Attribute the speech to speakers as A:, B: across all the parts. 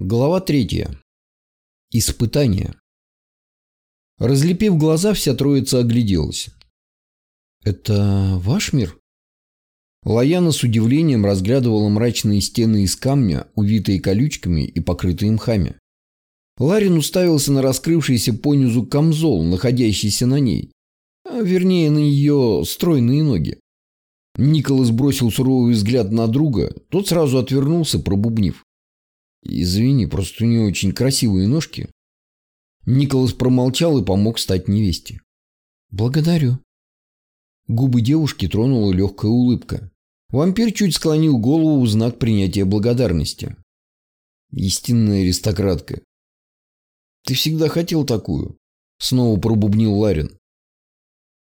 A: Глава третья. Испытание. Разлепив глаза, вся троица огляделась. «Это ваш мир?» Лаяна с удивлением разглядывала мрачные стены из камня, увитые колючками и покрытые мхами. Ларин уставился на раскрывшийся понизу камзол, находящийся на ней. А вернее, на ее стройные ноги. Николас бросил суровый взгляд на друга, тот сразу отвернулся, пробубнив. Извини, просто у нее очень красивые ножки. Николас промолчал и помог стать невесте. Благодарю. Губы девушки тронула легкая улыбка. Вампир чуть склонил голову в знак принятия благодарности. Истинная аристократка. Ты всегда хотел такую? Снова пробубнил Ларин.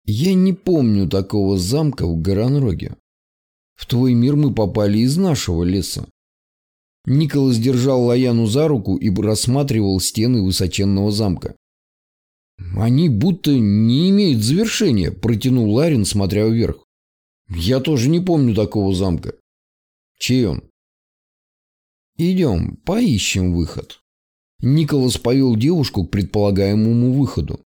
A: Я не помню такого замка в Горанроге. В твой мир мы попали из нашего леса. Николас держал Лаяну за руку и рассматривал стены высоченного замка. «Они будто не имеют завершения», – протянул Ларин, смотря вверх. «Я тоже не помню такого замка». «Чей он?» «Идем, поищем выход». Николас повел девушку к предполагаемому выходу.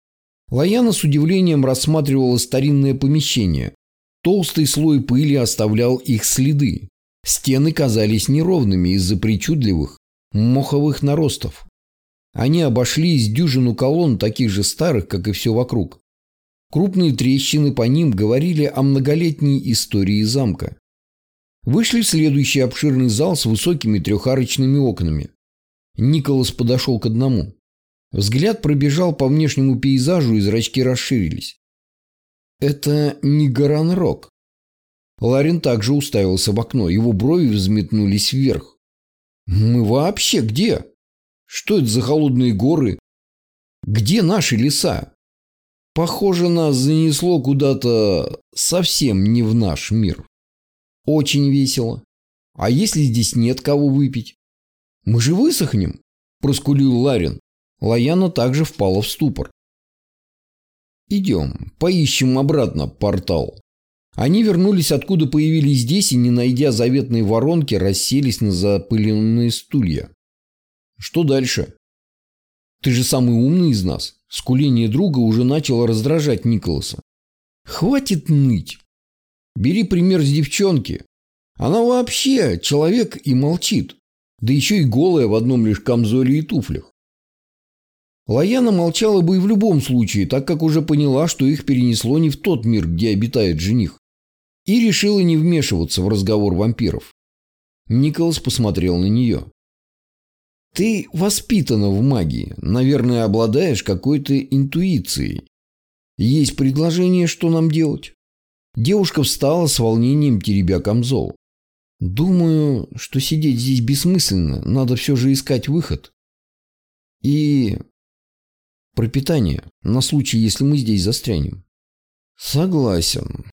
A: Лаяна с удивлением рассматривала старинное помещение. Толстый слой пыли оставлял их следы. Стены казались неровными из-за причудливых моховых наростов. Они обошли из дюжину колонн, таких же старых, как и все вокруг. Крупные трещины по ним говорили о многолетней истории замка. Вышли в следующий обширный зал с высокими трехарочными окнами. Николас подошел к одному. Взгляд пробежал по внешнему пейзажу, и зрачки расширились. Это не Гаранрок. Ларин также уставился в окно. Его брови взметнулись вверх. «Мы вообще где? Что это за холодные горы? Где наши леса? Похоже, нас занесло куда-то совсем не в наш мир. Очень весело. А если здесь нет кого выпить? Мы же высохнем?» Проскулил Ларин. Лаяна также впала в ступор. «Идем, поищем обратно портал», они вернулись, откуда появились здесь, и, не найдя заветной воронки, расселись на запыленные стулья. Что дальше? Ты же самый умный из нас. Скуление друга уже начало раздражать Николаса. Хватит ныть. Бери пример с девчонки. Она вообще человек и молчит. Да еще и голая в одном лишь камзоле и туфлях. Лаяна молчала бы и в любом случае, так как уже поняла, что их перенесло не в тот мир, где обитает жених и решила не вмешиваться в разговор вампиров. Николас посмотрел на нее. «Ты воспитана в магии, наверное, обладаешь какой-то интуицией. Есть предложение, что нам делать?» Девушка встала с волнением, теребя камзол. «Думаю, что сидеть здесь бессмысленно, надо все же искать выход. И пропитание, на случай, если мы здесь застрянем». «Согласен.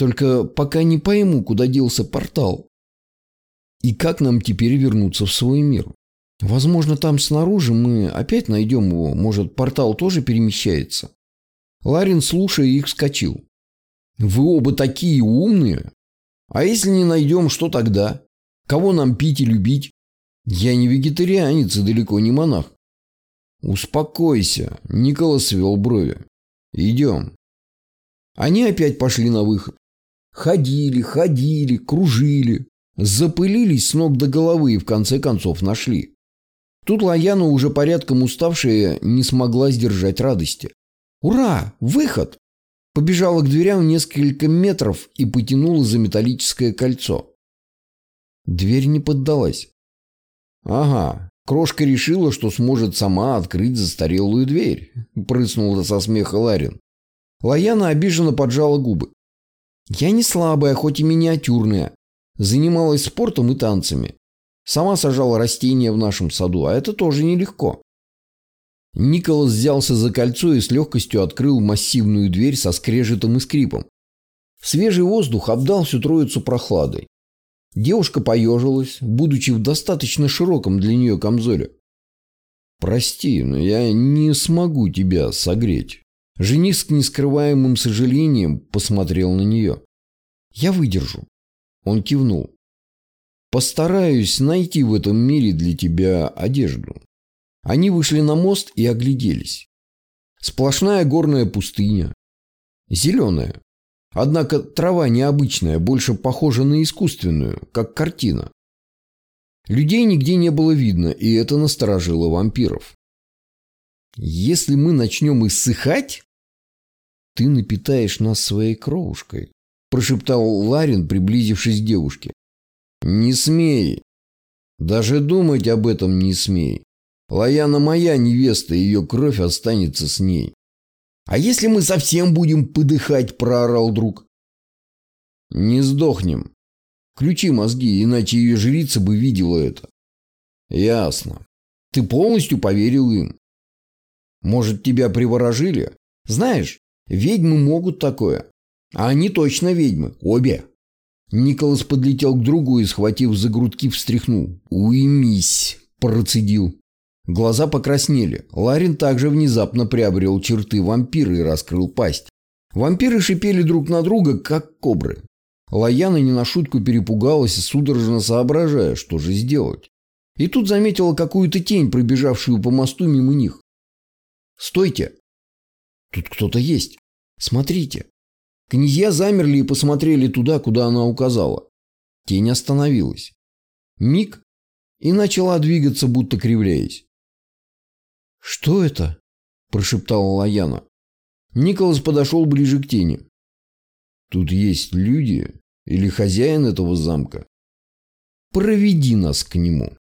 A: Только пока не пойму, куда делся портал. И как нам теперь вернуться в свой мир? Возможно, там снаружи мы опять найдем его. Может, портал тоже перемещается? Ларин, слушая их, вскочил. Вы оба такие умные. А если не найдем, что тогда? Кого нам пить и любить? Я не вегетарианец и далеко не монах. Успокойся. Николас свел брови. Идем. Они опять пошли на выход. Ходили, ходили, кружили, запылились с ног до головы и в конце концов нашли. Тут Лаяна, уже порядком уставшая, не смогла сдержать радости. «Ура! Выход!» Побежала к дверям несколько метров и потянула за металлическое кольцо. Дверь не поддалась. «Ага, крошка решила, что сможет сама открыть застарелую дверь», прыснула со смеха Ларин. Лаяна обиженно поджала губы. Я не слабая, хоть и миниатюрная. Занималась спортом и танцами. Сама сажала растения в нашем саду, а это тоже нелегко. Николас взялся за кольцо и с легкостью открыл массивную дверь со скрежетом и скрипом. Свежий воздух обдал всю троицу прохладой. Девушка поежилась, будучи в достаточно широком для нее камзоле. «Прости, но я не смогу тебя согреть». Жених с нескрываемым сожалением посмотрел на нее. «Я выдержу». Он кивнул. Постараюсь найти в этом мире для тебя одежду. Они вышли на мост и огляделись. Сплошная горная пустыня. Зеленая. Однако трава необычная, больше похожа на искусственную, как картина. Людей нигде не было видно, и это насторожило вампиров. «Если мы начнем иссыхать, ты напитаешь нас своей кровушкой», прошептал Ларин, приблизившись к девушке. «Не смей. Даже думать об этом не смей. Лаяна моя невеста, ее кровь останется с ней». «А если мы совсем будем подыхать?» – проорал друг. «Не сдохнем. Включи мозги, иначе ее жрица бы видела это». «Ясно. Ты полностью поверил им. Может, тебя приворожили? Знаешь, ведьмы могут такое. А они точно ведьмы. Обе. Николас подлетел к другу и, схватив за грудки, встряхнул. «Уймись!» – процедил. Глаза покраснели. Ларин также внезапно приобрел черты вампира и раскрыл пасть. Вампиры шипели друг на друга, как кобры. Лаяна не на шутку перепугалась судорожно соображая, что же сделать. И тут заметила какую-то тень, пробежавшую по мосту мимо них. «Стойте! Тут кто-то есть. Смотрите!» Князья замерли и посмотрели туда, куда она указала. Тень остановилась. Миг и начала двигаться, будто кривляясь. «Что это?» – прошептала Лаяна. Николас подошел ближе к тени. «Тут есть люди или хозяин этого замка? Проведи нас к нему».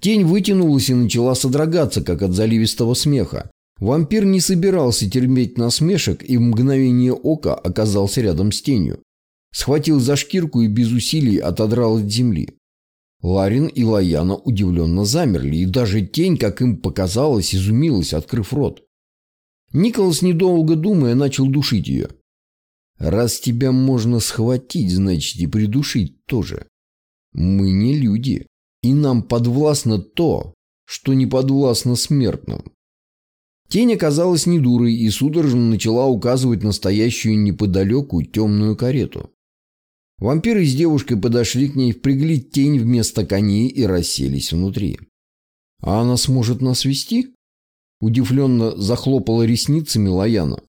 A: Тень вытянулась и начала содрогаться, как от заливистого смеха. Вампир не собирался терпеть насмешек и в мгновение ока оказался рядом с тенью. Схватил за шкирку и без усилий отодрал от земли. Ларин и Лаяна удивленно замерли, и даже тень, как им показалось, изумилась, открыв рот. Николас, недолго думая, начал душить ее. «Раз тебя можно схватить, значит и придушить тоже. Мы не люди, и нам подвластно то, что не подвластно смертным. Тень оказалась не дурой и судорожно начала указывать настоящую неподалеку темную карету. Вампиры с девушкой подошли к ней, впрягли тень вместо коней и расселись внутри. «А она сможет нас вести?» Удивленно захлопала ресницами Лаяна.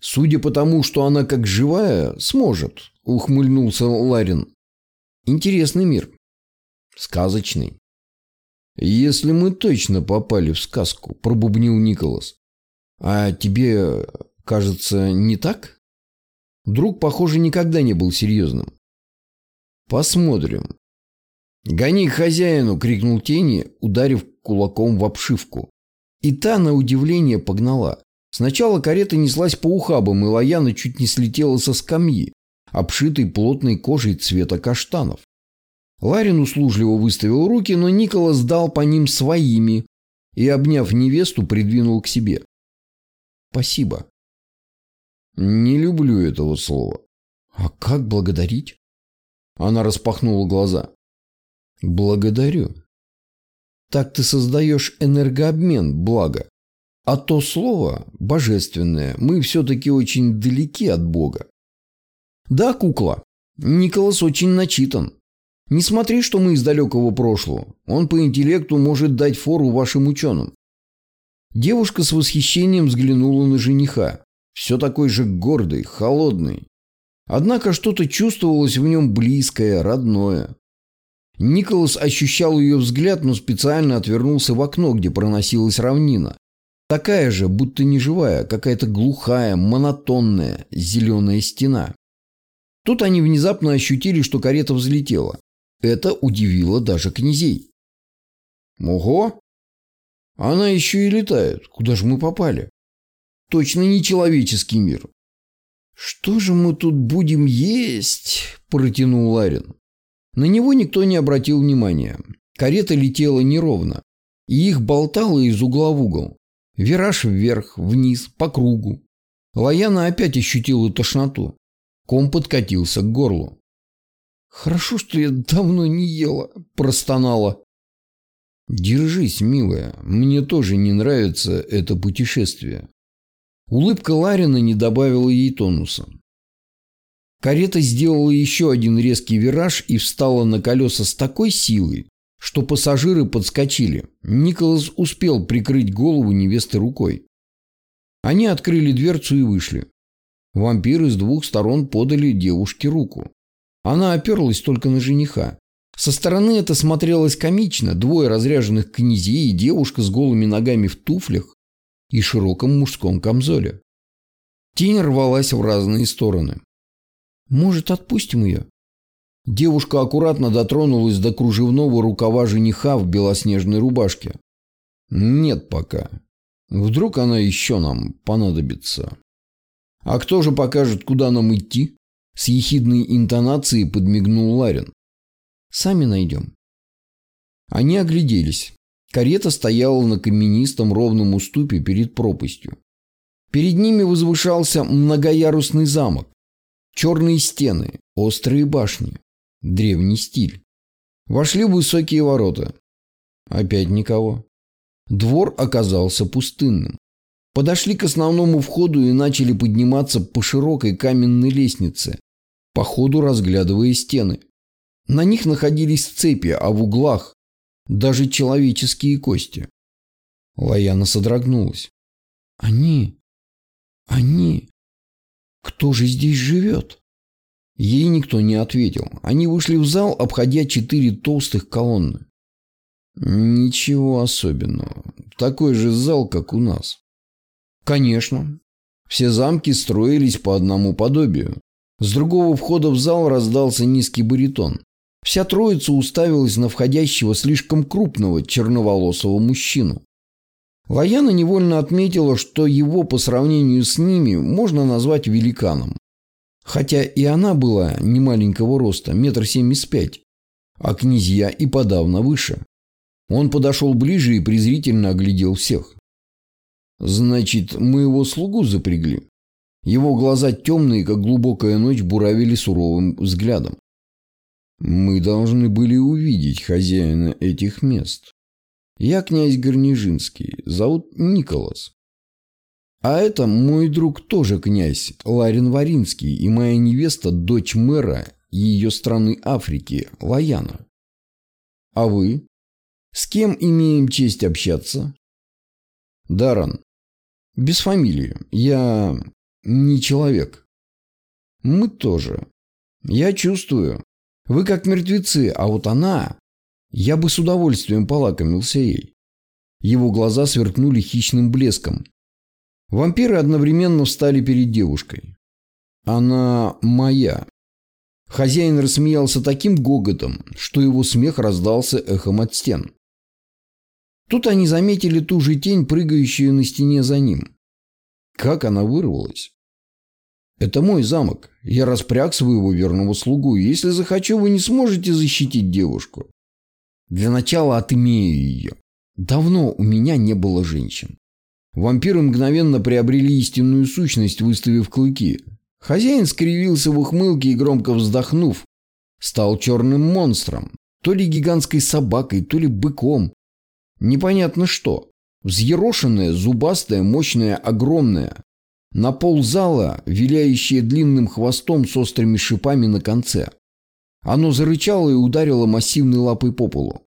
A: «Судя по тому, что она как живая, сможет», — ухмыльнулся Ларин. «Интересный мир. Сказочный. «Если мы точно попали в сказку», – пробубнил Николас. «А тебе, кажется, не так?» Друг, похоже, никогда не был серьезным. «Посмотрим». «Гони к хозяину!» – крикнул Тени, ударив кулаком в обшивку. И та, на удивление, погнала. Сначала карета неслась по ухабам, и Лаяна чуть не слетела со скамьи, обшитой плотной кожей цвета каштанов. Ларин услужливо выставил руки, но Николас дал по ним своими и, обняв невесту, придвинул к себе. «Спасибо». «Не люблю этого слова». «А как благодарить?» Она распахнула глаза. «Благодарю. Так ты создаешь энергообмен, благо. А то слово, божественное, мы все-таки очень далеки от Бога». «Да, кукла, Николас очень начитан. Не смотри, что мы из далекого прошлого. Он по интеллекту может дать фору вашим ученым. Девушка с восхищением взглянула на жениха. Все такой же гордый, холодный. Однако что-то чувствовалось в нем близкое, родное. Николас ощущал ее взгляд, но специально отвернулся в окно, где проносилась равнина. Такая же, будто неживая, какая-то глухая, монотонная, зеленая стена. Тут они внезапно ощутили, что карета взлетела. Это удивило даже князей. Ого! Она еще и летает. Куда же мы попали? Точно не человеческий мир. Что же мы тут будем есть? Протянул Ларин. На него никто не обратил внимания. Карета летела неровно, и их болтало из угла в угол. Вираж вверх, вниз, по кругу. Лаяна опять ощутила тошноту. Ком подкатился к горлу. «Хорошо, что я давно не ела», – простонала. «Держись, милая, мне тоже не нравится это путешествие». Улыбка Ларина не добавила ей тонуса. Карета сделала еще один резкий вираж и встала на колеса с такой силой, что пассажиры подскочили. Николас успел прикрыть голову невесты рукой. Они открыли дверцу и вышли. Вампиры с двух сторон подали девушке руку. Она оперлась только на жениха. Со стороны это смотрелось комично. Двое разряженных князей и девушка с голыми ногами в туфлях и широком мужском камзоле. Тень рвалась в разные стороны. «Может, отпустим ее?» Девушка аккуратно дотронулась до кружевного рукава жениха в белоснежной рубашке. «Нет пока. Вдруг она еще нам понадобится». «А кто же покажет, куда нам идти?» С ехидной интонацией подмигнул Ларин. «Сами найдем». Они огляделись. Карета стояла на каменистом ровном уступе перед пропастью. Перед ними возвышался многоярусный замок. Черные стены, острые башни, древний стиль. Вошли высокие ворота. Опять никого. Двор оказался пустынным. Подошли к основному входу и начали подниматься по широкой каменной лестнице, по ходу разглядывая стены. На них находились цепи, а в углах даже человеческие кости. Лаяна содрогнулась. «Они... они... Кто же здесь живет?» Ей никто не ответил. Они вышли в зал, обходя четыре толстых колонны. «Ничего особенного. Такой же зал, как у нас». «Конечно. Все замки строились по одному подобию. С другого входа в зал раздался низкий баритон. Вся троица уставилась на входящего слишком крупного черноволосого мужчину. Лаяна невольно отметила, что его по сравнению с ними можно назвать великаном. Хотя и она была немаленького роста, метр семьдесят пять, а князья и подавно выше. Он подошел ближе и презрительно оглядел всех. «Значит, мы его слугу запрягли?» Его глаза темные, как глубокая ночь, буравили суровым взглядом. Мы должны были увидеть хозяина этих мест. Я князь Горнижинский, зовут Николас. А это мой друг тоже князь, Ларин Варинский, и моя невеста, дочь мэра ее страны Африки, Лаяна. А вы? С кем имеем честь общаться? Даран. Без фамилии. Я не человек. Мы тоже. Я чувствую. Вы как мертвецы, а вот она... Я бы с удовольствием полакомился ей. Его глаза сверкнули хищным блеском. Вампиры одновременно встали перед девушкой. Она моя. Хозяин рассмеялся таким гоготом, что его смех раздался эхом от стен. Тут они заметили ту же тень, прыгающую на стене за ним. Как она вырвалась? Это мой замок. Я распряг своего верного слугу, если захочу, вы не сможете защитить девушку. Для начала отымею ее. Давно у меня не было женщин. Вампиры мгновенно приобрели истинную сущность, выставив клыки. Хозяин скривился в ухмылке и, громко вздохнув, стал черным монстром. То ли гигантской собакой, то ли быком. Непонятно что. Взъерошенное, зубастое, мощное, огромное. На пол зала, виляющее длинным хвостом с острыми шипами на конце. Оно зарычало и ударило массивной лапой по полу.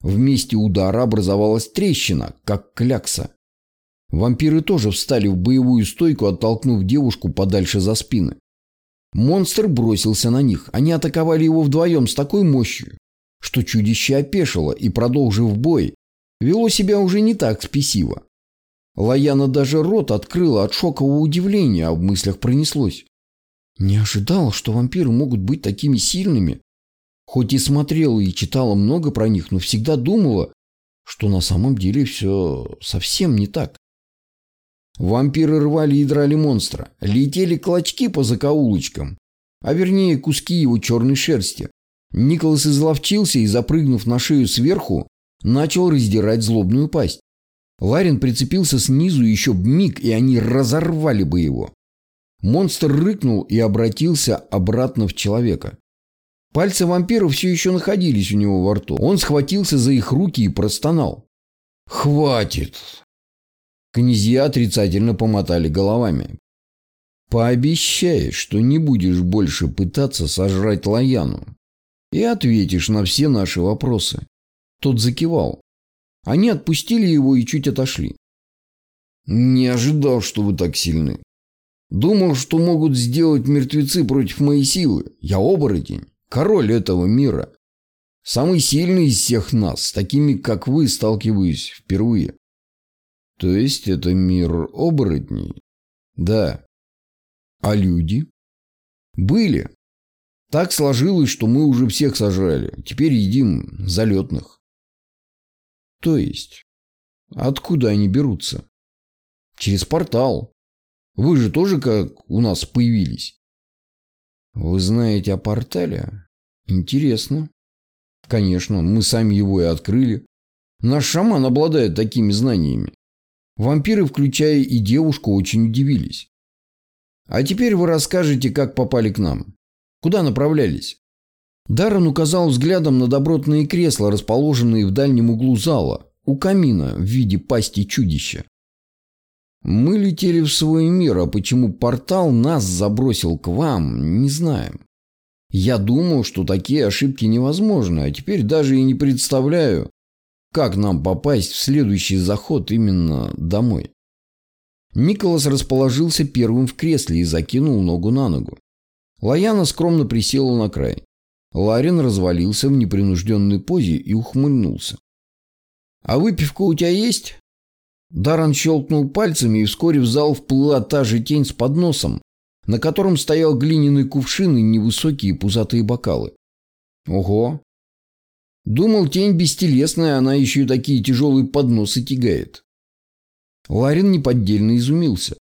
A: В месте удара образовалась трещина, как клякса. Вампиры тоже встали в боевую стойку, оттолкнув девушку подальше за спины. Монстр бросился на них. Они атаковали его вдвоем с такой мощью, что чудище опешило и, продолжив бой, вело себя уже не так спесиво. Лаяна даже рот открыла от шокового удивления, а в мыслях пронеслось. Не ожидала, что вампиры могут быть такими сильными. Хоть и смотрела и читала много про них, но всегда думала, что на самом деле все совсем не так. Вампиры рвали и драли монстра, летели клочки по закоулочкам, а вернее куски его черной шерсти. Николас изловчился и, запрыгнув на шею сверху, начал раздирать злобную пасть. Ларин прицепился снизу еще миг, и они разорвали бы его. Монстр рыкнул и обратился обратно в человека. Пальцы вампира все еще находились у него во рту. Он схватился за их руки и простонал. «Хватит!» Князья отрицательно помотали головами. Пообещай, что не будешь больше пытаться сожрать Лаяну. И ответишь на все наши вопросы. Тот закивал. Они отпустили его и чуть отошли. Не ожидал, что вы так сильны. Думал, что могут сделать мертвецы против моей силы. Я оборотень, король этого мира. Самый сильный из всех нас, с такими, как вы, сталкиваюсь впервые. То есть это мир оборотней? Да. А люди? Были. Так сложилось, что мы уже всех сожрали. Теперь едим залетных. То есть? Откуда они берутся? Через портал. Вы же тоже как у нас появились. Вы знаете о портале? Интересно. Конечно, мы сами его и открыли. Наш шаман обладает такими знаниями. Вампиры, включая и девушку, очень удивились. А теперь вы расскажете, как попали к нам. Куда направлялись? Даррен указал взглядом на добротные кресла, расположенные в дальнем углу зала, у камина в виде пасти чудища. Мы летели в свой мир, а почему портал нас забросил к вам, не знаем. Я думал, что такие ошибки невозможны, а теперь даже и не представляю, как нам попасть в следующий заход именно домой. Николас расположился первым в кресле и закинул ногу на ногу. Лаяна скромно присела на край. Ларин развалился в непринужденной позе и ухмыльнулся. «А выпивка у тебя есть?» Даран щелкнул пальцами, и вскоре в зал вплыла та же тень с подносом, на котором стоял глиняный кувшин и невысокие пузатые бокалы. «Ого!» Думал, тень бестелесная, она еще и такие тяжелые подносы тягает. Ларин неподдельно изумился.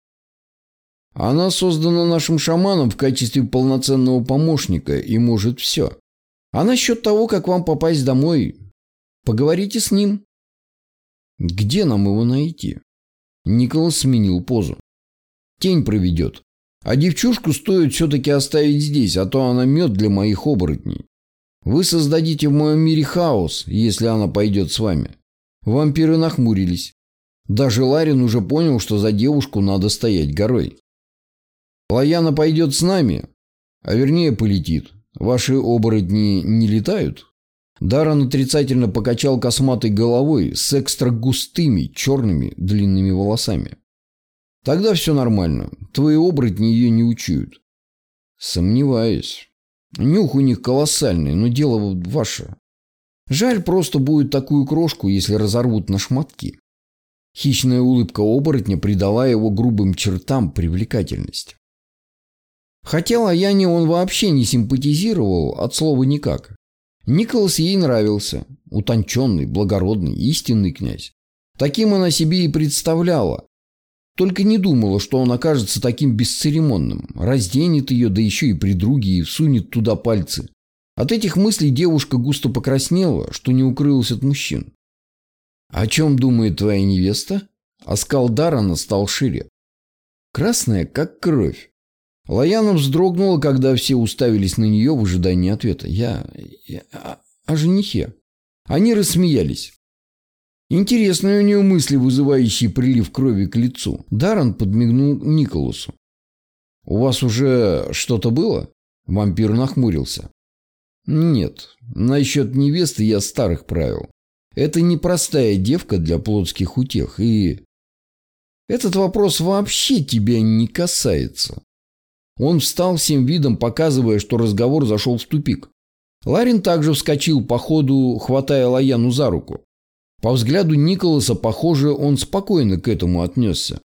A: Она создана нашим шаманом в качестве полноценного помощника и может все. А насчет того, как вам попасть домой, поговорите с ним. Где нам его найти? Николас сменил позу. Тень проведет. А девчушку стоит все-таки оставить здесь, а то она мед для моих оборотней. Вы создадите в моем мире хаос, если она пойдет с вами. Вампиры нахмурились. Даже Ларин уже понял, что за девушку надо стоять горой. Лаяна пойдет с нами, а вернее полетит. Ваши оборотни не летают? Даррен отрицательно покачал косматой головой с экстра густыми черными длинными волосами. Тогда все нормально. Твои оборотни ее не учуют. Сомневаюсь. Нюх у них колоссальный, но дело ваше. Жаль просто будет такую крошку, если разорвут на шматки. Хищная улыбка оборотня придала его грубым чертам привлекательность. Хотя Лаяне он вообще не симпатизировал от слова никак. Николас ей нравился. Утонченный, благородный, истинный князь. Таким она себе и представляла. Только не думала, что он окажется таким бесцеремонным. Разденет ее, да еще и при друге, и всунет туда пальцы. От этих мыслей девушка густо покраснела, что не укрылась от мужчин. «О чем думает твоя невеста?» Оскал Дарана стал шире. Красная, как кровь. Лаяна вздрогнула, когда все уставились на нее в ожидании ответа. «Я... я о, о женихе». Они рассмеялись. Интересные у нее мысли, вызывающие прилив крови к лицу. Даррен подмигнул Николасу. «У вас уже что-то было?» Вампир нахмурился. «Нет, насчет невесты я старых правил. Это непростая девка для плотских утех, и... Этот вопрос вообще тебя не касается. Он встал всем видом, показывая, что разговор зашел в тупик. Ларин также вскочил по ходу, хватая Лаяну за руку. По взгляду Николаса, похоже, он спокойно к этому отнесся.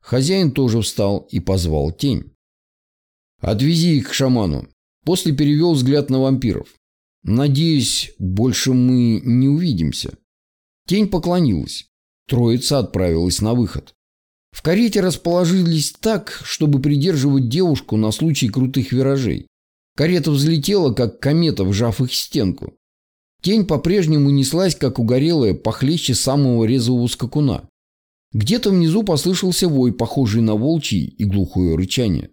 A: Хозяин тоже встал и позвал тень. «Отвези их к шаману». После перевел взгляд на вампиров. «Надеюсь, больше мы не увидимся». Тень поклонилась. Троица отправилась на выход. В карете расположились так, чтобы придерживать девушку на случай крутых виражей. Карета взлетела, как комета, вжав их стенку. Тень по-прежнему неслась, как угорелая, похлеще самого резвого скакуна. Где-то внизу послышался вой, похожий на волчий и глухое рычание.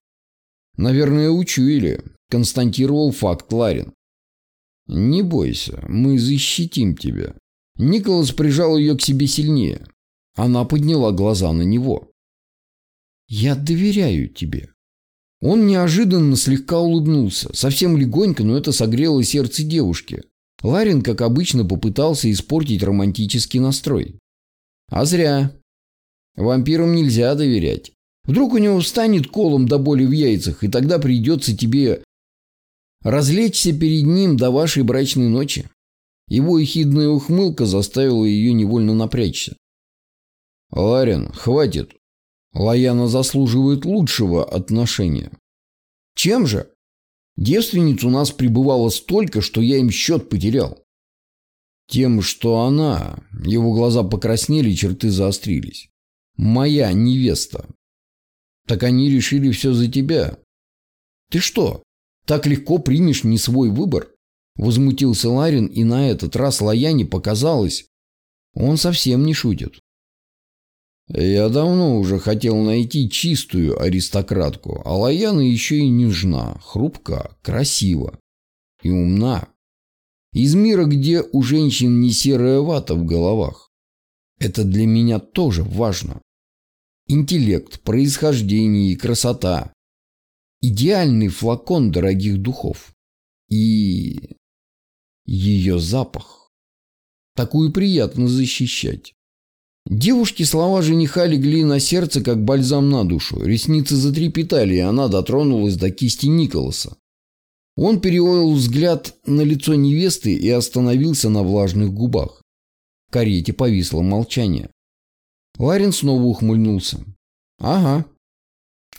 A: «Наверное, учуяли», – констатировал факт Ларин. «Не бойся, мы защитим тебя». Николас прижал ее к себе сильнее. Она подняла глаза на него. «Я доверяю тебе». Он неожиданно слегка улыбнулся, совсем легонько, но это согрело сердце девушки. Ларин, как обычно, попытался испортить романтический настрой. А зря. Вампирам нельзя доверять. Вдруг у него встанет колом до боли в яйцах, и тогда придется тебе развлечься перед ним до вашей брачной ночи. Его ехидная ухмылка заставила ее невольно напрячься. «Ларин, хватит. Лаяна заслуживает лучшего отношения». «Чем же?» «Девственниц у нас пребывало столько, что я им счет потерял». «Тем, что она...» Его глаза покраснели, черты заострились. «Моя невеста». «Так они решили все за тебя». «Ты что, так легко примешь не свой выбор?» Возмутился Ларин, и на этот раз Лаяне показалось, он совсем не шутит. Я давно уже хотел найти чистую аристократку, а Лаяна еще и нежна, хрупка, красива и умна. Из мира, где у женщин не серая вата в головах. Это для меня тоже важно. Интеллект, происхождение и красота. Идеальный флакон дорогих духов. И ее запах. Такую приятно защищать. Девушке слова жениха легли на сердце, как бальзам на душу. Ресницы затрепетали, и она дотронулась до кисти Николаса. Он перевел взгляд на лицо невесты и остановился на влажных губах. В карете повисло молчание. Ларин снова ухмыльнулся. «Ага.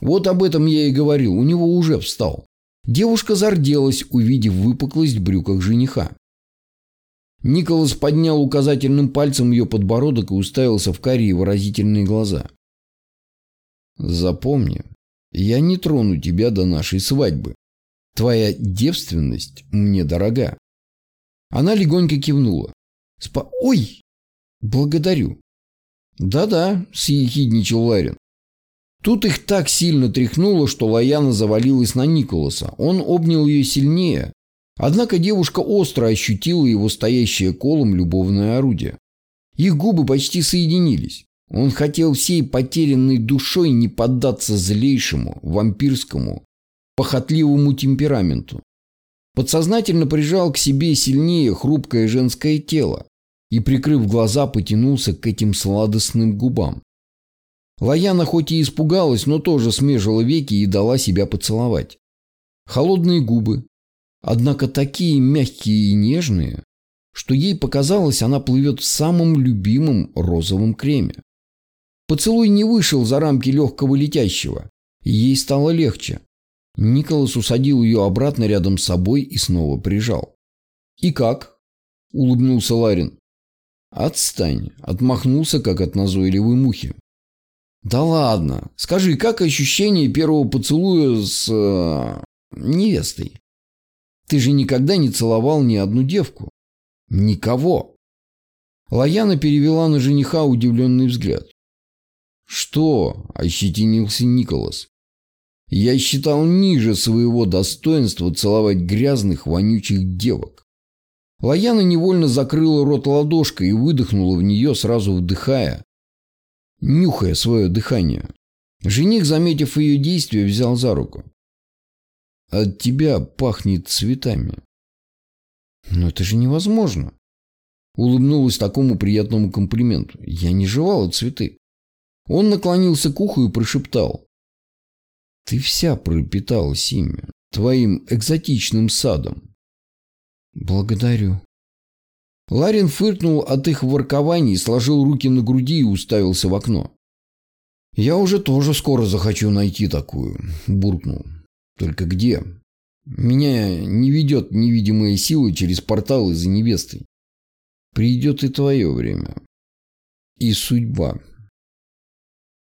A: Вот об этом я и говорил, у него уже встал». Девушка зарделась, увидев выпуклость в брюках жениха. Николас поднял указательным пальцем ее подбородок и уставился в карие выразительные глаза. «Запомни, я не трону тебя до нашей свадьбы. Твоя девственность мне дорога». Она легонько кивнула. «Спа... Ой! Благодарю». «Да-да», — съехидничал Ларин. Тут их так сильно тряхнуло, что Лаяна завалилась на Николаса. Он обнял ее сильнее. Однако девушка остро ощутила его стоящее колом любовное орудие. Их губы почти соединились. Он хотел всей потерянной душой не поддаться злейшему, вампирскому, похотливому темпераменту. Подсознательно прижал к себе сильнее хрупкое женское тело и, прикрыв глаза, потянулся к этим сладостным губам. Лаяна хоть и испугалась, но тоже смежила веки и дала себя поцеловать. Холодные губы, однако такие мягкие и нежные, что ей показалось, она плывет в самом любимом розовом креме. Поцелуй не вышел за рамки легкого летящего, и ей стало легче. Николас усадил ее обратно рядом с собой и снова прижал. «И как?» – улыбнулся Ларин. «Отстань!» – отмахнулся, как от назойливой мухи. Да ладно. Скажи, как ощущение первого поцелуя с... Э, невестой? Ты же никогда не целовал ни одну девку. Никого. Лаяна перевела на жениха удивленный взгляд. «Что?» – ощетинился Николас. «Я считал ниже своего достоинства целовать грязных, вонючих девок». Лаяна невольно закрыла рот ладошкой и выдохнула в нее, сразу вдыхая, нюхая свое дыхание. Жених, заметив ее действие, взял за руку. «От тебя пахнет цветами». «Но это же невозможно!» Улыбнулась такому приятному комплименту. «Я не жевала цветы». Он наклонился к уху и прошептал. «Ты вся пропиталась ими, твоим экзотичным садом». «Благодарю», Ларин фыркнул от их воркований, сложил руки на груди и уставился в окно. «Я уже тоже скоро захочу найти такую», – буркнул. «Только где? Меня не ведет невидимая сила через порталы за невестой. Придет и твое время. И судьба».